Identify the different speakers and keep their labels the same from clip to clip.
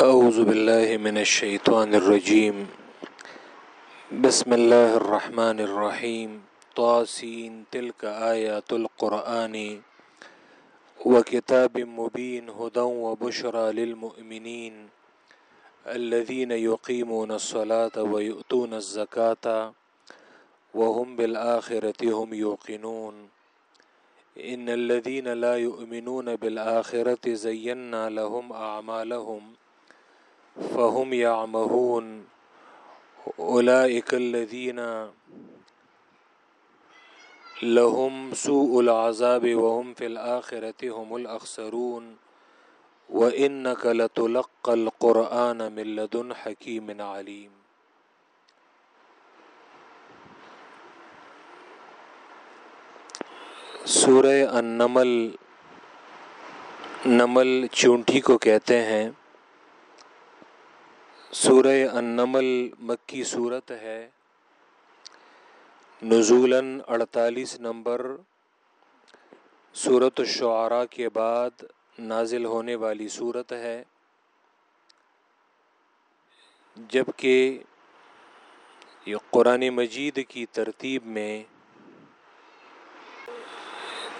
Speaker 1: أعوذ بالله من الشيطان الرجيم. بسم الله الرحمن الرحيم. طاسين تلك آيات القرآن وكتاب مبين هدى وبشرى للمؤمنين الذين يقيمون الصلاة ويؤتون الزكاة وهم بالآخرة هم يوقنون. إن الذين لا يؤمنون بالآخرة زينا لهم أعمالهم فهم يعمهون أولئك الذين لهم سوء العذاب وهم في الآخرة هم الأخسرون وإنك لتلقى القرآن من لدن حكيم عليم. سورہ النمل، نمل چونٹی کو کہتے ہیں. سورہ النمل مکی صورت ہے۔ نزولاً اڑتالیس نمبر صورت الشعراء کے بعد نازل ہونے والی صورت ہے۔ جبکہ یہ قرآن مجید کی ترتیب میں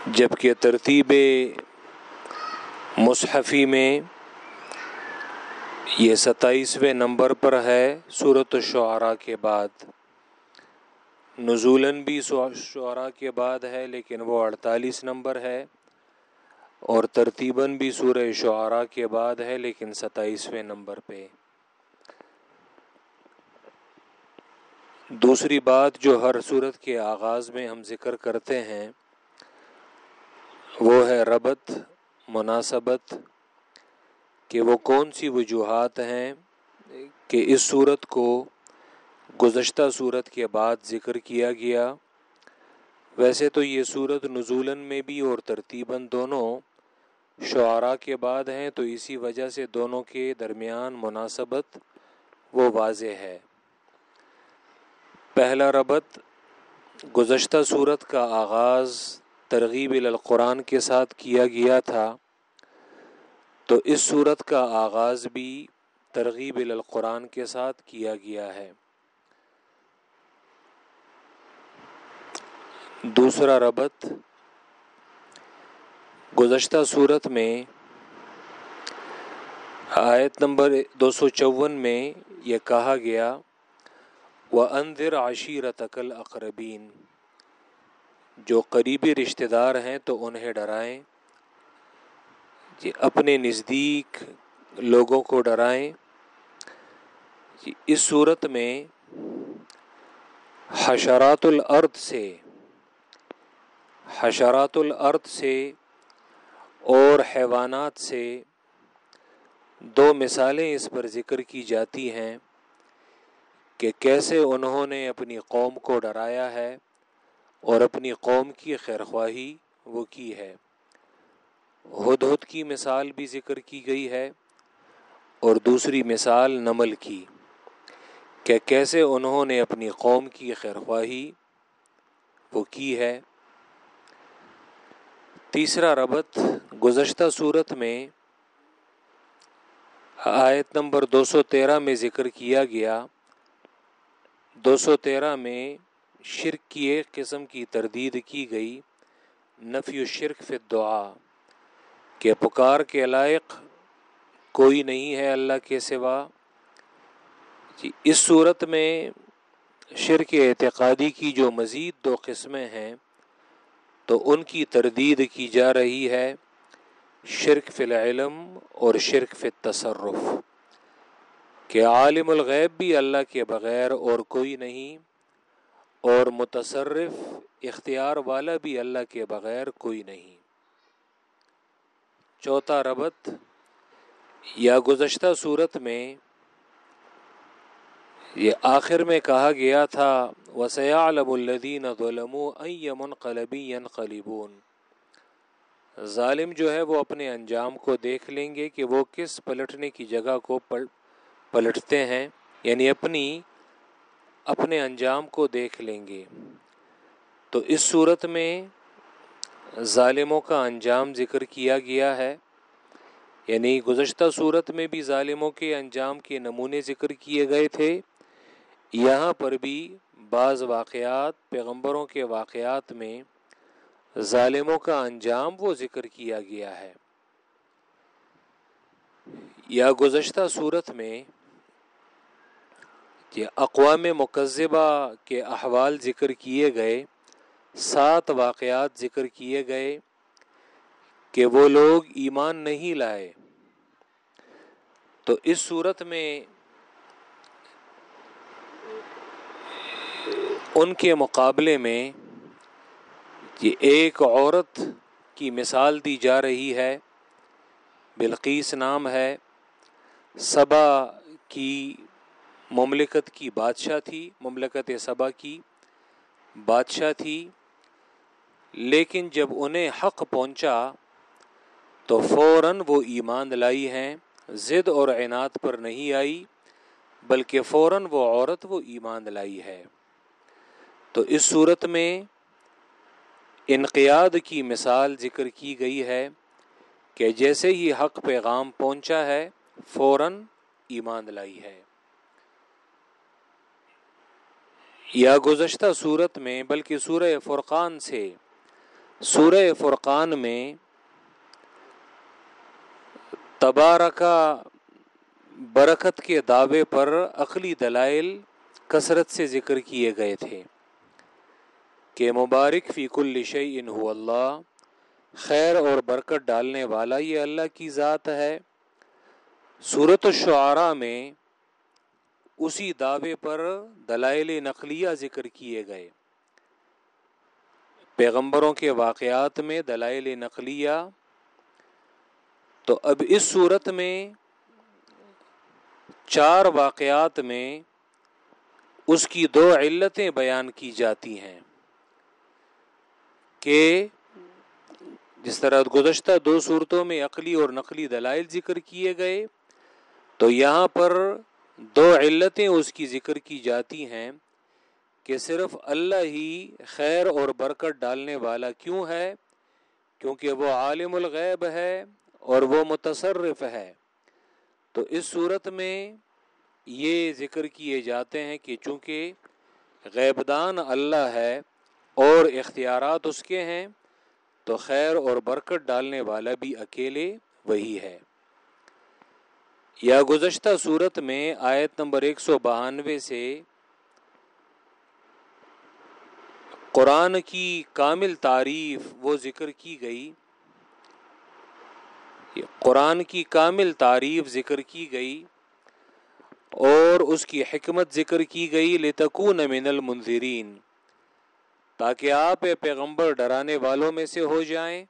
Speaker 1: جبکہ ترتیب مصحفی میں یہ ستائیسویں نمبر پر ہے صورت الشعراء کے بعد۔ نزولاً بھی شعراء کے بعد ہے، لیکن وہ اڑتالیس نمبر ہے۔ اور ترتیباً بھی سورہ شعراء کے بعد ہے، لیکن ستائیسویں نمبر پہ۔ دوسری بات جو ہر صورت کے آغاز میں ہم ذکر کرتے ہیں، وہ ہے ربط، مناسبت کہ وہ کون سی وجوہات ہیں کہ اس صورت کو گزشتہ صورت کے بعد ذکر کیا گیا۔ ویسے تو یہ صورت نزولاً میں بھی اور ترتیباً دونوں شعراء کے بعد ہیں، تو اسی وجہ سے دونوں کے درمیان مناسبت وہ واضح ہے۔ پہلا ربط، گزشتہ صورت کا آغاز ترغیب القرآن کے ساتھ کیا گیا تھا۔ تو اس صورت کا آغاز بھی ترغیب القرآن کے ساتھ کیا گیا ہے۔ دوسرا ربط، گزشتہ صورت میں آیت نمبر دو سو چون میں یہ کہا گیا و اندر عشیرت اقربین جو قریبی رشتہ دار ہیں تو انہیں ڈرائیں۔ جی اپنے نزدیک لوگوں کو ڈرائیں۔ جی اس صورت میں حشرات الارض سے، حشرات الارض سے اور حیوانات سے دو مثالیں اس پر ذکر کی جاتی ہیں کہ کیسے انہوں نے اپنی قوم کو ڈرایا ہے اور اپنی قوم کی خیرخواہی وہ کی ہے۔ ہد ہد کی مثال بھی ذکر کی گئی ہے اور دوسری مثال نمل کی کہ کیسے انہوں نے اپنی قوم کی خیرخواہی وہ کی ہے۔ تیسرا ربط گزشتہ صورت میں آیت نمبر دو سو تیرہ میں ذکر کیا گیا۔ دو سو تیرہ میں شرک کی ایک قسم کی تردید کی گئی، نفی و شرک فی دعا کہ پکار کے لائق کوئی نہیں ہے اللہ کے سوا۔ جی اس صورت میں شرک اعتقادی کی جو مزید دو قسمیں ہیں، تو ان کی تردید کی جا رہی ہے شرک فی العلم اور شرک فی تصرف کہ عالم الغیب بھی اللہ کے بغیر اور کوئی نہیں، اور متصرف اختیار والا بھی اللہ کے بغیر کوئی نہیں۔ چوتھا ربط یا گزشتہ صورت میں یہ آخر میں کہا گیا تھا وسیعلم الدین ظلم ایمن قلبی قلیبون ظالم جو ہے وہ اپنے انجام کو دیکھ لیں گے کہ وہ کس پلٹنے کی جگہ کو پلٹتے ہیں یعنی اپنی، اپنے انجام کو دیکھ لیں گے۔ تو اس صورت میں ظالموں کا انجام ذکر کیا گیا ہے۔ یعنی گزشتہ صورت میں بھی ظالموں کے انجام کے نمونے ذکر کیے گئے تھے۔ یہاں پر بھی بعض واقعات، پیغمبروں کے واقعات میں ظالموں کا انجام وہ ذکر کیا گیا ہے۔ یا گزشتہ صورت میں کہ اقوام مقذبہ کے احوال ذکر کیے گئے۔ سات واقعات ذکر کیے گئے کہ وہ لوگ ایمان نہیں لائے۔ تو اس صورت میں ان کے مقابلے میں یہ ایک عورت کی مثال دی جا رہی ہے۔ بلقیس نام ہے۔ صبا کی مملکت کی بادشاہ تھی۔ مملکت صبا کی بادشاہ تھی۔ لیکن جب انہیں حق پہنچا تو فوراً وہ ایمان لائی ہیں ضد اور اعنات پر نہیں آئی، بلکہ فوراً وہ عورت وہ ایمان لائی ہے۔ تو اس صورت میں انقیاد کی مثال ذکر کی گئی ہے کہ جیسے ہی حق پیغام پہنچا ہے، فوراً ایمان لائی ہے۔ یا گزشتہ صورت میں، بلکہ سورہ فرقان سے سورہ فرقان میں تبارکہ برکت کے دعوے پر عقلی دلائل کثرت سے ذکر کیے گئے تھے کہ مبارک فی کل شعی ہو اللہ، خیر اور برکت ڈالنے والا یہ اللہ کی ذات ہے۔ صورت الشعراء میں اسی دعوے پر دلائل نقلیہ ذکر کیے گئے۔ پیغمبروں کے واقعات میں دلائل نقلیہ۔ تو اب اس صورت میں چار واقعات میں اس کی دو علتیں بیان کی جاتی ہیں کہ جس طرح گزشتہ دو صورتوں میں عقلی اور نقلی دلائل ذکر کیے گئے، تو یہاں پر دو علتیں اس کی ذکر کی جاتی ہیں۔ کہ صرف اللہ ہی خیر اور برکت ڈالنے والا کیوں ہے؟ کیونکہ وہ عالم الغیب ہے اور وہ متصرف ہے۔ تو اس صورت میں یہ ذکر کیے جاتے ہیں کہ چونکہ غیبدان اللہ ہے اور اختیارات اس کے ہیں، تو خیر اور برکت ڈالنے والا بھی اکیلے وہی ہے۔ یا گزشتہ صورت میں آیت نمبر ایک سو بہانوے سے قرآن کی کامل تعریف وہ ذکر کی گئی، قرآن کی کامل تعریف ذکر کی گئی اور اس کی حکمت ذکر کی گئی، لتکون من المنظرین تاکہ آپ پیغمبر ڈرانے والوں میں سے ہو جائیں۔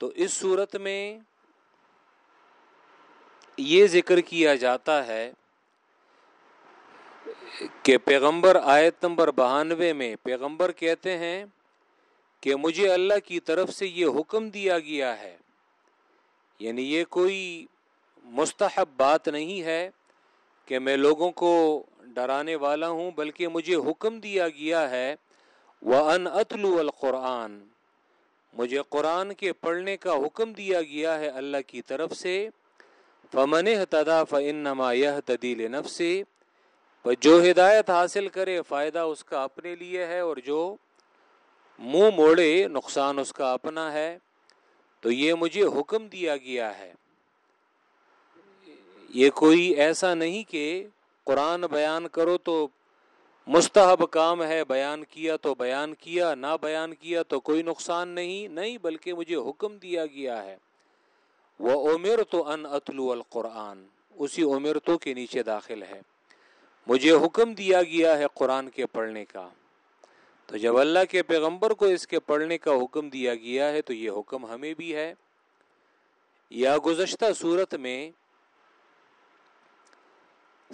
Speaker 1: تو اس صورت میں یہ ذکر کیا جاتا ہے کہ پیغمبر آیت نمبر بہانوے میں پیغمبر کہتے ہیں کہ مجھے اللہ کی طرف سے یہ حکم دیا گیا ہے۔ یعنی یہ کوئی مستحب بات نہیں ہے کہ میں لوگوں کو ڈرانے والا ہوں، بلکہ مجھے حکم دیا گیا ہے۔ وہ ان اتلو القرآن۔ مجھے قرآن کے پڑھنے کا حکم دیا گیا ہے اللہ کی طرف سے۔ فمن تدا فنما یہ تدیل نف سے جو ہدایت حاصل کرے، فائدہ اس کا اپنے لیے ہے اور جو منہ موڑے، نقصان اس کا اپنا ہے۔ تو یہ مجھے حکم دیا گیا ہے۔ یہ کوئی ایسا نہیں کہ قرآن بیان کرو تو مستحب کام ہے، بیان کیا تو بیان کیا، نہ بیان کیا تو کوئی نقصان نہیں نہیں بلکہ مجھے حکم دیا گیا ہے۔ وہ عمر تو ان اتلو القرآن۔ اسی عمر تو کے نیچے داخل ہے۔ مجھے حکم دیا گیا ہے قرآن کے پڑھنے کا۔ تو جب اللہ کے پیغمبر کو اس کے پڑھنے کا حکم دیا گیا ہے تو یہ حکم ہمیں بھی ہے۔ یا گزشتہ صورت میں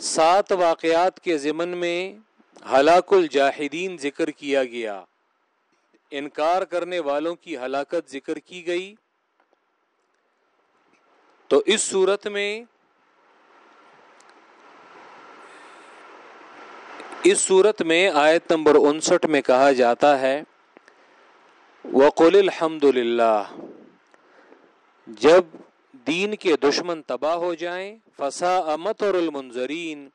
Speaker 1: سات واقعات کے ضمن میں ہلاک الجاہدین ذکر کیا گیا۔ انکار کرنے والوں کی ہلاکت ذکر کی گئی۔ تو اس صورت میں اس صورت میں آیت نمبر انسٹھ میں کہا جاتا ہے، وقل الحمد للہ جب دین کے دشمن تباہ ہو جائیں فسا امت اور المنظرین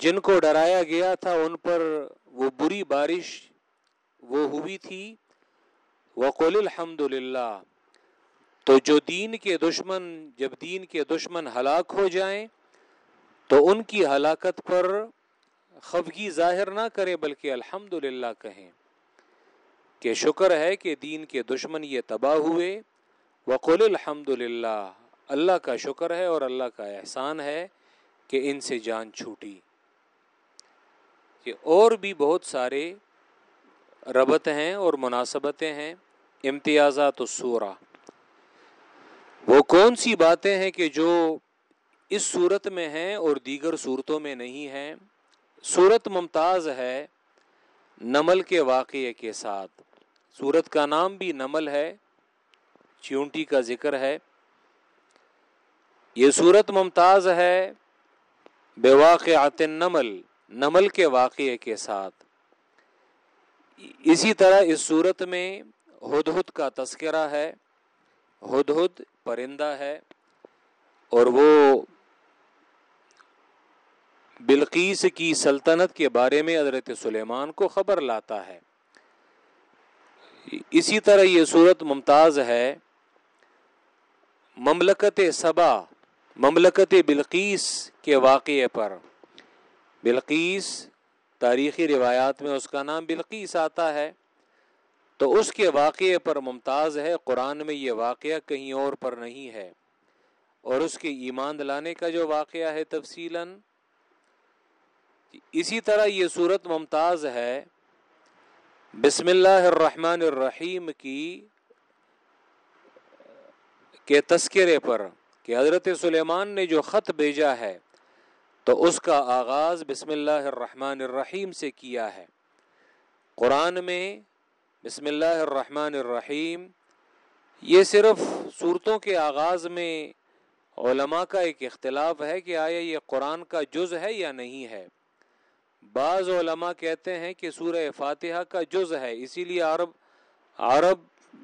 Speaker 1: جن کو ڈرایا گیا تھا ان پر وہ بری بارش وہ ہوئی تھی، وقل الحمد للہ تو جو دین کے دشمن، جب دین کے دشمن ہلاک ہو جائیں، تو ان کی ہلاکت پر خفگی ظاہر نہ کریں بلکہ الحمد للہ کہیں کہ شکر ہے کہ دین کے دشمن یہ تباہ ہوئے۔ وقل الحمد للہ اللہ کا شکر ہے اور اللہ کا احسان ہے کہ ان سے جان چھوٹی۔ کہ اور بھی بہت سارے ربط ہیں اور مناسبتیں ہیں۔ امتیازات السورہ۔ وہ کون سی باتیں ہیں کہ جو اس صورت میں ہیں اور دیگر صورتوں میں نہیں ہیں؟ صورت ممتاز ہے نمل کے واقعے کے ساتھ۔ صورت کا نام بھی نمل ہے، چیونٹی کا ذکر ہے۔ یہ صورت ممتاز ہے بے واقعات نمل نمل کے واقعے کے ساتھ۔ اسی طرح اس صورت میں ہد ہد کا تذکرہ ہے، ہد ہد پرندہ ہے اور وہ بلقیس کی سلطنت کے بارے میں حضرت سلیمان کو خبر لاتا ہے۔ اسی طرح یہ صورت ممتاز ہے۔ مملکت سبا، مملکت بلقیس کے واقعے پر۔ بلقیس، تاریخی روایات میں اس کا نام بلقیس آتا ہے۔ تو اس کے واقعے پر ممتاز ہے۔ قرآن میں یہ واقعہ کہیں اور پر نہیں ہے۔ اور اس کے ایمان لانے کا جو واقعہ ہے تفصیل اسی طرح یہ صورت ممتاز ہے۔ بسم اللہ الرحمن الرحیم کی، کے تذکرے پر کہ حضرت سلیمان نے جو خط بھیجا ہے، تو اس کا آغاز بسم اللہ الرحمن الرحیم سے کیا ہے۔ قرآن میں بسم اللہ الرحمن الرحیم، یہ صرف صورتوں کے آغاز میں علماء کا ایک اختلاف ہے کہ آیا یہ قرآن کا جز ہے یا نہیں ہے۔ بعض علماء کہتے ہیں کہ سورہ فاتحہ کا جز ہے، اسی لیے عرب عرب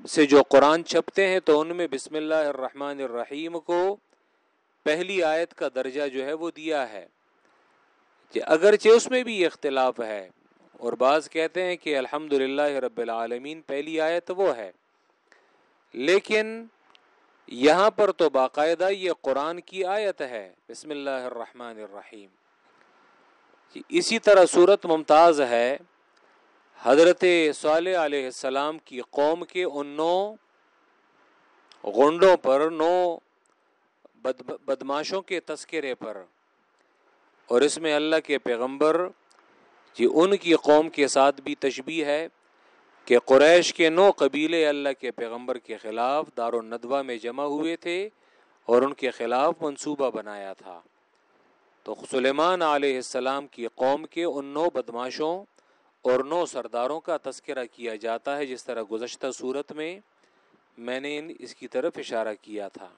Speaker 1: سے جو قرآن چھپتے ہیں تو ان میں بسم اللہ الرحمن الرحیم کو پہلی آیت کا درجہ جو ہے وہ دیا ہے۔ کہ اگرچہ اس میں بھی اختلاف ہے، اور بعض کہتے ہیں کہ الحمد رب العالمین پہلی آیت وہ ہے۔ لیکن یہاں پر تو باقاعدہ یہ قرآن کی آیت ہے، بسم اللہ الرحمن الرحیم۔ اسی طرح صورت ممتاز ہے حضرت صالح علیہ السلام کی قوم کے ان نو غنڈوں پر، نو بدماشوں کے تذکرے پر۔ اور اس میں اللہ کے پیغمبر جی ان کی قوم کے ساتھ بھی تشبیح ہے کہ قریش کے نو قبیلے اللہ کے پیغمبر کے خلاف دار الندوہ میں جمع ہوئے تھے اور ان کے خلاف منصوبہ بنایا تھا۔ تو سلیمان علیہ السلام کی قوم کے ان نو بدماشوں اور نو سرداروں کا تذکرہ کیا جاتا ہے جس طرح گزشتہ صورت میں میں نے اس کی طرف اشارہ کیا تھا۔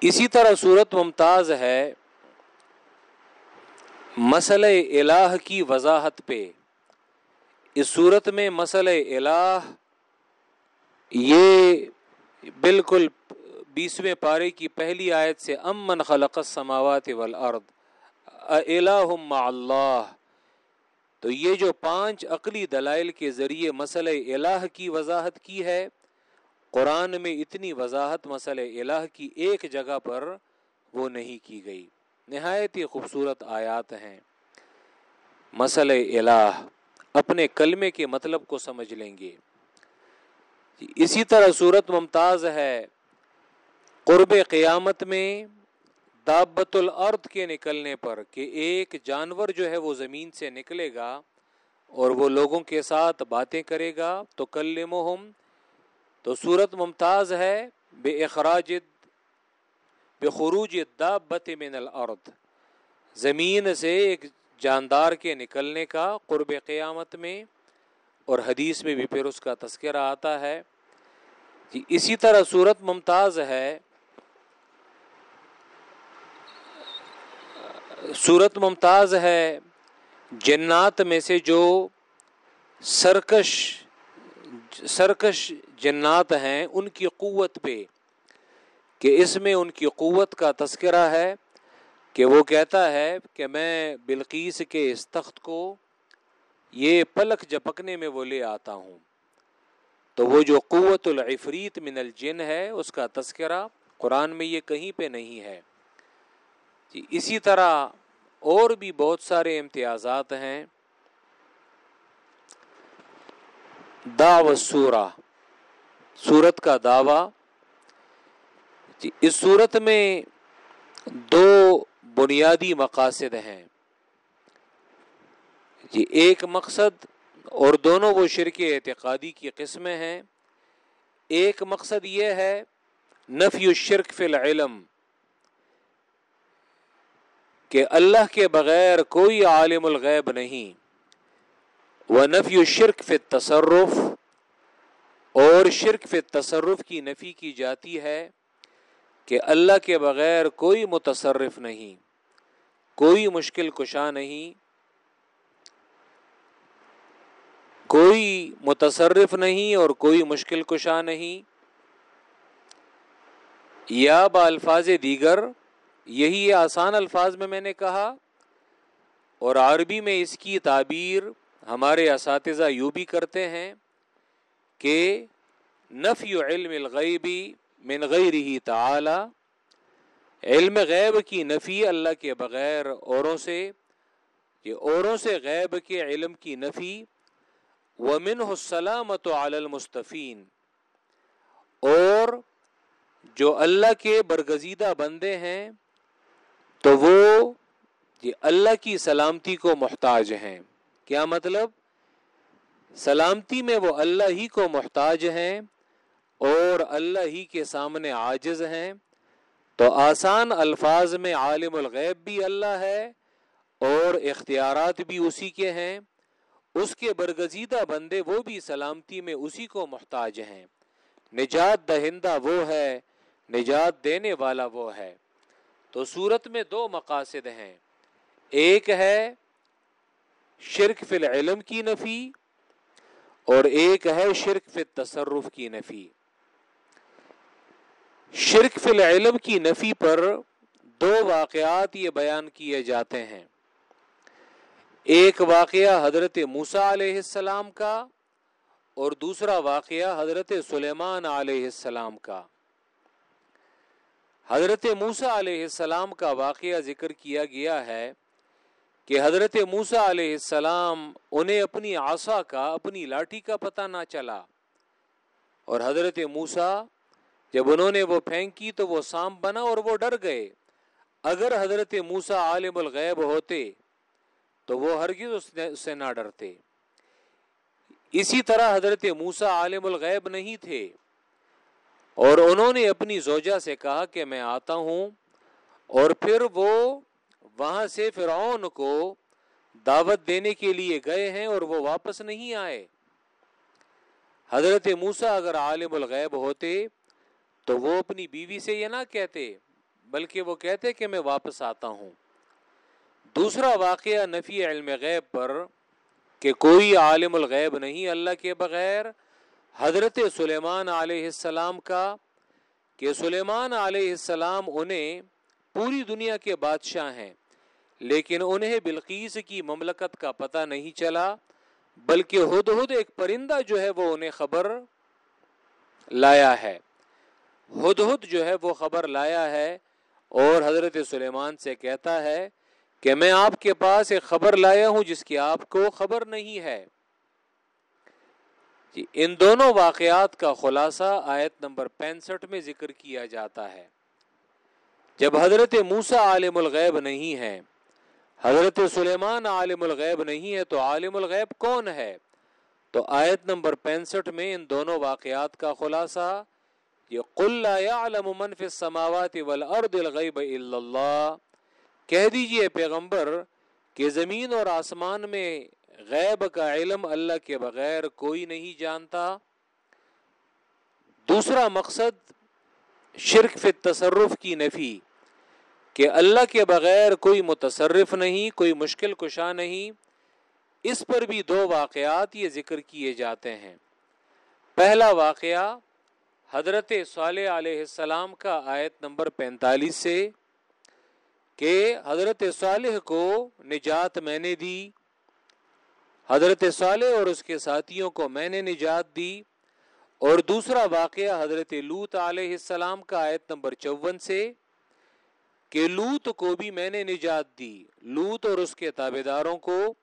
Speaker 1: اسی طرح صورت ممتاز ہے۔ مسئلہ الہ کی وضاحت پہ۔ اس صورت میں مسئلہ الہ یہ بالکل بیسویں پارے کی پہلی آیت سے امن خلق السماوات والارض، الہ اللہ۔ تو یہ جو پانچ عقلی دلائل کے ذریعے مسئلہ الہ کی وضاحت کی ہے، قرآن میں اتنی وضاحت مسئلہ الہ کی ایک جگہ پر وہ نہیں کی گئی۔ نہایت ہی خوبصورت آیات ہیں۔ مسئلہ الہ اپنے کلمے کے مطلب کو سمجھ لیں گے۔ اسی طرح صورت ممتاز ہے قرب قیامت میں دابت الارض کے نکلنے پر کہ ایک جانور جو ہے وہ زمین سے نکلے گا اور وہ لوگوں کے ساتھ باتیں کرے گا تو کل تو صورت ممتاز ہے، بے اخراج بخروج دابت من الارض۔ زمین سے ایک جاندار کے نکلنے کا قرب قیامت میں، اور حدیث میں بھی پھر اس کا تذکرہ آتا ہے کہ اسی طرح صورت ممتاز ہے صورت ممتاز ہے جنات میں سے جو سرکش سرکش جنات ہیں ان کی قوت پہ، کہ اس میں ان کی قوت کا تذکرہ ہے، کہ وہ کہتا ہے کہ میں بلقیس کے اس تخت کو یہ پلک جپکنے میں وہ لے آتا ہوں۔ تو وہ جو قوت العفریت من الجن ہے، اس کا تذکرہ قرآن میں یہ کہیں پہ نہیں ہے۔ جی اسی طرح اور بھی بہت سارے امتیازات ہیں۔ دعو سورہ۔ سورت کا دعوی۔ جی اس صورت میں دو بنیادی مقاصد ہیں۔ جی ایک مقصد اور دونوں وہ شرک اعتقادی کی قسمیں ہیں۔ ایک مقصد یہ ہے نفی الشرک فی العلم۔ کہ اللہ کے بغیر کوئی عالم الغیب نہیں۔ وہ نفی الشرک فی تصرف اور شرک فی تصرف کی نفی کی جاتی ہے کہ اللہ کے بغیر کوئی متصرف نہیں، کوئی مشکل کشا نہیں، کوئی متصرف نہیں اور کوئی مشکل کشا نہیں۔ یا بالفاظ دیگر یہی آسان الفاظ میں میں نے کہا اور عربی میں اس کی تعبیر ہمارے اساتذہ یوں بھی کرتے ہیں کہ نفی علم الغیبی من غیرہ تعالی، علم غیب کی نفی اللہ کے بغیر اوروں سے یہ اوروں سے غیب کے علم کی نفی ومن السلامت علی المستفین، اور جو اللہ کے برگزیدہ بندے ہیں تو وہ یہ اللہ کی سلامتی کو محتاج ہیں۔ کیا مطلب؟ سلامتی میں وہ اللہ ہی کو محتاج ہیں اور اللہ ہی کے سامنے عاجز ہیں۔ تو آسان الفاظ میں عالم الغیب بھی اللہ ہے اور اختیارات بھی اسی کے ہیں۔ اس کے برگزیدہ بندے وہ بھی سلامتی میں اسی کو محتاج ہیں۔ نجات دہندہ وہ ہے، نجات دینے والا وہ ہے۔ تو صورت میں دو مقاصد ہیں۔ ایک ہے شرک فی العلم کی نفی اور ایک ہے شرک فی تصرف کی نفی۔ شرک فی العلم کی نفی پر دو واقعات یہ بیان کیے جاتے ہیں۔ ایک واقعہ حضرت موسا علیہ السلام کا اور دوسرا واقعہ حضرت سلیمان علیہ السلام کا۔ حضرت موسا علیہ السلام کا واقعہ ذکر کیا گیا ہے کہ حضرت موسا علیہ السلام انہیں اپنی آسا کا، اپنی لاٹھی کا پتہ نہ چلا۔ اور حضرت موسا جب انہوں نے وہ پھینکی تو وہ سام بنا اور وہ ڈر گئے۔ اگر حضرت موسا عالم الغیب ہوتے تو وہ ہرگز اس سے نہ ڈرتے۔ اسی طرح حضرت موسا عالم الغیب نہیں تھے۔ اور انہوں نے اپنی زوجہ سے کہا کہ میں آتا ہوں اور پھر وہ وہاں سے فرعون کو دعوت دینے کے لیے گئے ہیں اور وہ واپس نہیں آئے۔ حضرت موسا اگر عالم الغیب ہوتے تو وہ اپنی بیوی سے یہ نہ کہتے، بلکہ وہ کہتے کہ میں واپس آتا ہوں۔ دوسرا واقعہ نفی علم غیب پر کہ کوئی عالم الغیب نہیں اللہ کے بغیر حضرت سلیمان علیہ السلام کا کہ سلیمان علیہ السلام انہیں پوری دنیا کے بادشاہ ہیں، لیکن انہیں بلقیس کی مملکت کا پتہ نہیں چلا، بلکہ ہد ہد ایک پرندہ جو ہے وہ انہیں خبر لایا ہے۔ ہد ہد جو ہے وہ خبر لایا ہے اور حضرت سلیمان سے کہتا ہے کہ میں آپ کے پاس ایک خبر لایا ہوں جس کی آپ کو خبر نہیں ہے۔ جی ان دونوں واقعات کا خلاصہ آیت نمبر پینسٹھ میں ذکر کیا جاتا ہے۔ جب حضرت موسا عالم الغیب نہیں ہے، حضرت سلیمان عالم الغیب نہیں ہے، تو عالم الغیب کون ہے؟ تو آیت نمبر پینسٹھ میں ان دونوں واقعات کا خلاصہ، یہ قل يعلم من في السماوات والارض الغیب الا اللہ، کہہ دیجیے پیغمبر کہ زمین اور آسمان میں غیب کا علم اللہ کے بغیر کوئی نہیں جانتا۔ دوسرا مقصد شرک فی تصرف کی نفی، کہ اللہ کے بغیر کوئی متصرف نہیں، کوئی مشکل کشا نہیں۔ اس پر بھی دو واقعات یہ ذکر کیے جاتے ہیں۔ پہلا واقعہ حضرت صالح علیہ السلام کا آیت نمبر پینتالیس سے، کہ حضرت صالح کو نجات میں نے دی۔ حضرت صالح اور اس کے ساتھیوں کو میں نے نجات دی۔ اور دوسرا واقعہ حضرت لوت علیہ السلام کا آیت نمبر چون سے، کہ لوت کو بھی میں نے نجات دی۔ لوت اور اس کے تابے داروں کو۔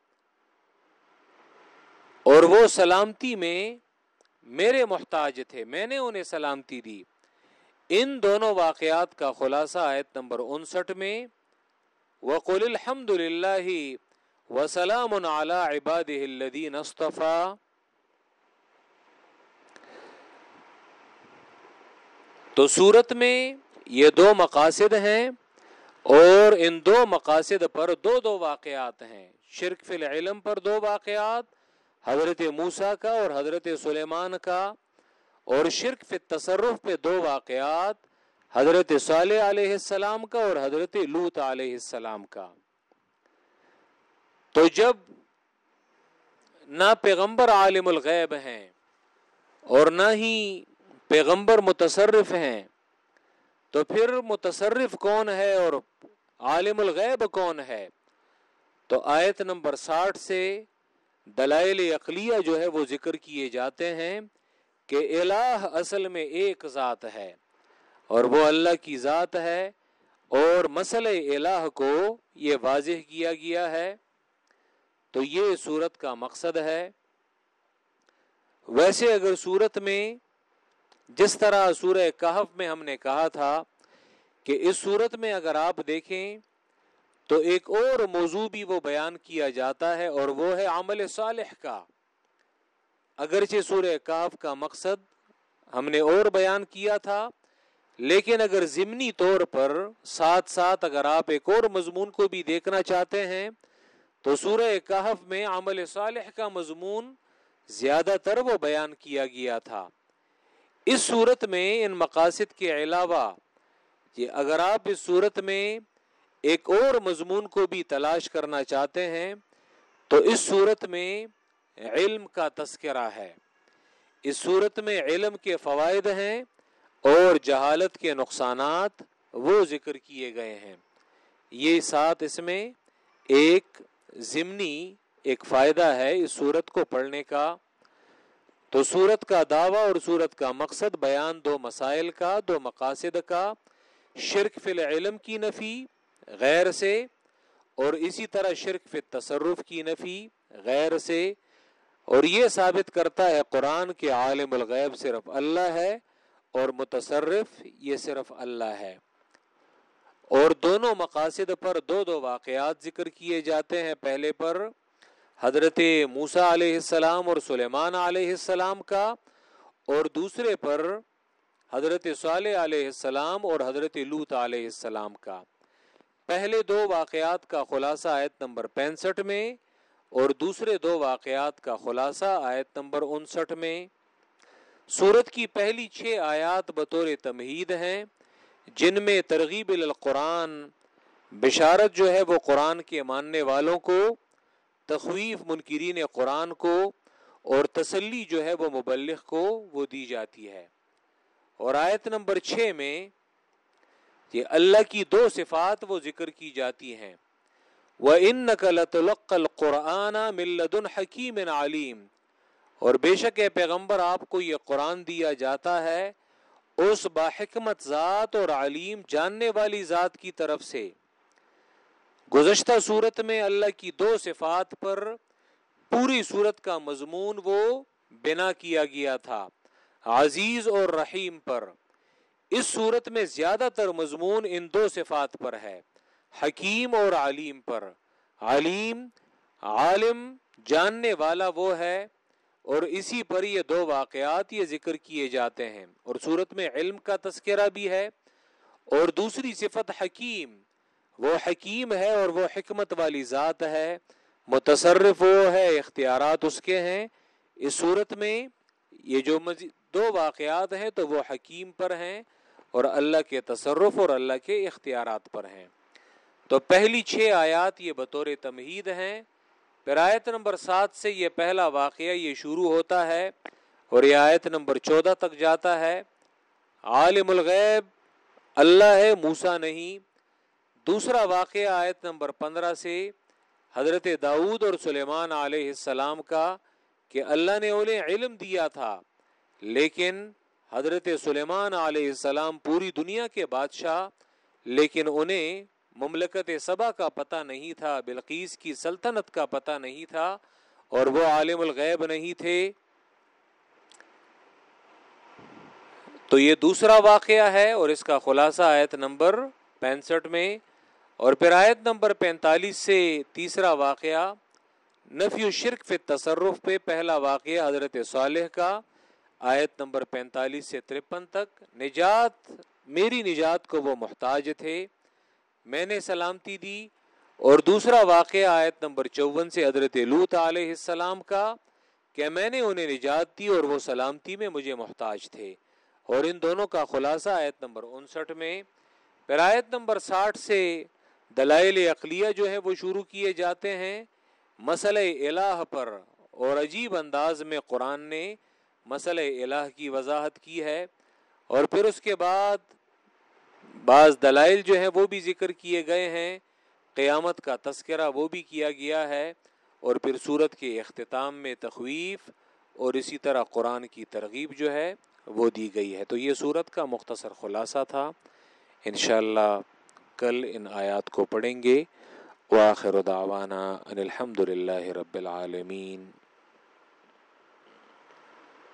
Speaker 1: اور وہ سلامتی میں میرے محتاج تھے۔ میں نے انہیں سلامتی دی۔ ان دونوں واقعات کا خلاصہ آیت نمبر انسٹھ میں، وقل الحمد للہ وسلام علی عباد الدین اصطفیٰ تو صورت میں یہ دو مقاصد ہیں اور ان دو مقاصد پر دو دو واقعات ہیں۔ شرک فی العلم پر دو واقعات، حضرت موسا کا اور حضرت سلیمان کا۔ اور شرک فی تصرف پہ دو واقعات، حضرت صالح علیہ السلام کا اور حضرت لوت علیہ السلام کا۔ تو جب نہ پیغمبر عالم الغیب ہیں اور نہ ہی پیغمبر متصرف ہیں، تو پھر متصرف کون ہے اور عالم الغیب کون ہے؟ تو آیت نمبر ساٹھ سے دلائل اقلیہ جو ہے وہ ذکر کیے جاتے ہیں کہ الہ اصل میں ایک ذات ہے اور وہ اللہ کی ذات ہے اور مسئلہ الہ کو یہ واضح کیا گیا ہے۔ تو یہ صورت کا مقصد ہے۔ ویسے اگر صورت میں جس طرح سورہ کہف میں ہم نے کہا تھا کہ اس صورت میں اگر آپ دیکھیں تو ایک اور موضوع بھی وہ بیان کیا جاتا ہے اور وہ ہے عمل صالح کا۔ اگرچہ سورہ کاف کا مقصد ہم نے اور بیان کیا تھا، لیکن اگر ضمنی طور پر ساتھ ساتھ اگر آپ ایک اور مضمون کو بھی دیکھنا چاہتے ہیں تو سورہ کہف میں عمل صالح کا مضمون زیادہ تر وہ بیان کیا گیا تھا۔ اس صورت میں ان مقاصد کے علاوہ کہ اگر آپ اس صورت میں ایک اور مضمون کو بھی تلاش کرنا چاہتے ہیں، تو اس صورت میں علم کا تذکرہ ہے۔ اس صورت میں علم کے فوائد ہیں اور جہالت کے نقصانات وہ ذکر کیے گئے ہیں۔ یہ ساتھ اس میں ایک ضمنی ایک فائدہ ہے اس صورت کو پڑھنے کا۔ تو صورت کا دعویٰ اور صورت کا مقصد بیان دو مسائل کا، دو مقاصد کا۔ شرک فی العلم کی نفی، غیر سے، اور اسی طرح شرک فی تصرف کی نفی، غیر سے۔ اور یہ ثابت کرتا ہے قرآن کے عالم الغیب صرف اللہ ہے، اور متصرف یہ صرف اللہ ہے۔ اور دونوں مقاصد پر دو دو واقعات ذکر کیے جاتے ہیں۔ پہلے پر حضرت موسا علیہ السلام اور سلیمان علیہ السلام کا، اور دوسرے پر حضرت صالح علیہ السلام اور حضرت لوت علیہ السلام کا۔ پہلے دو واقعات کا خلاصہ آیت نمبر پینسٹھ میں، اور دوسرے دو واقعات کا خلاصہ آیت نمبر انسٹھ میں۔ سورت کی پہلی چھ آیات بطور تمہید ہیں۔ جن میں ترغیب القرآن بشارت جو ہے وہ قرآن کے ماننے والوں کو، تخویف منکرین قرآن کو اور تسلی جو ہے وہ مبلغ کو وہ دی جاتی ہے۔ اور آیت نمبر چھ میں یہ اللہ کی دو صفات وہ ذکر کی جاتی ہیں۔ وہ ان نقل قرآن ملدن حکیم عالیم اور بے شک پیغمبر، آپ کو یہ قرآن دیا جاتا ہے اس باحکمت ذات اور علیم جاننے والی ذات کی طرف سے۔ گزشتہ صورت میں اللہ کی دو صفات پر پوری صورت کا مضمون وہ بنا کیا گیا تھا، عزیز اور رحیم پر۔ اس صورت میں زیادہ تر مضمون ان دو صفات پر ہے، حکیم اور علیم پر۔ علیم، عالم، جاننے والا وہ ہے اور اسی پر یہ دو واقعات یہ ذکر کیے جاتے ہیں اور صورت میں علم کا تذکرہ بھی ہے اور دوسری صفت حکیم، وہ حکیم ہے اور وہ حکمت والی ذات ہے، متصرف وہ ہے، اختیارات اس کے ہیں۔ اس صورت میں یہ جو دو واقعات ہیں تو وہ حکیم پر ہیں اور اللہ کے تصرف اور اللہ کے اختیارات پر ہیں۔ تو پہلی چھ آیات یہ بطور تمہید ہیں۔ پھر آیت نمبر سات سے یہ پہلا واقعہ یہ شروع ہوتا ہے اور یہ آیت نمبر چودہ تک جاتا ہے۔ عالم الغیب، اللہ ہے موسا نہیں۔ دوسرا واقعہ آیت نمبر پندرہ سے حضرت داود اور سلیمان علیہ السلام کا کہ اللہ نے انہیں علم دیا تھا، لیکن حضرت سلیمان علیہ السلام پوری دنیا کے بادشاہ، لیکن انہیں مملکت سبا کا پتہ نہیں تھا، بلقیس کی سلطنت کا پتہ نہیں تھا، اور وہ عالم الغیب نہیں تھے۔ تو یہ دوسرا واقعہ ہے اور اس کا خلاصہ آیت نمبر پینسٹھ میں۔ اور پھر آیت نمبر پینتالیس سے تیسرا واقعہ، نفی الشرک فی تصرف پہ پہلا واقعہ حضرت صالح کا، آیت نمبر پینتالیس سے ترپن تک۔ نجات، میری نجات کو وہ محتاج تھے۔ میں نے سلامتی دی اور دوسرا واقعہ آیت نمبر چون سے حضرت لوت علیہ السلام کا کہ میں نے انہیں نجات دی اور وہ سلامتی میں مجھے محتاج تھے۔ اور ان دونوں کا خلاصہ آیت نمبر انسٹھ میں پھر آیت نمبر ساٹھ سے دلائل اقلیہ جو ہے وہ شروع کیے جاتے ہیں۔ مسئلہ الہ پر اور عجیب انداز میں قرآن نے مسئلہ الہ کی وضاحت کی ہے اور پھر اس کے بعد بعض دلائل جو ہیں وہ بھی ذکر کیے گئے ہیں۔ قیامت کا تذکرہ وہ بھی کیا گیا ہے اور پھر صورت کے اختتام میں تخویف اور اسی طرح قرآن کی ترغیب جو ہے وہ دی گئی ہے۔ تو یہ صورت کا مختصر خلاصہ تھا۔ انشاءاللہ کل ان آیات کو پڑھیں گے۔ وآخر دعوانا ان الحمد للہ رب العالمین۔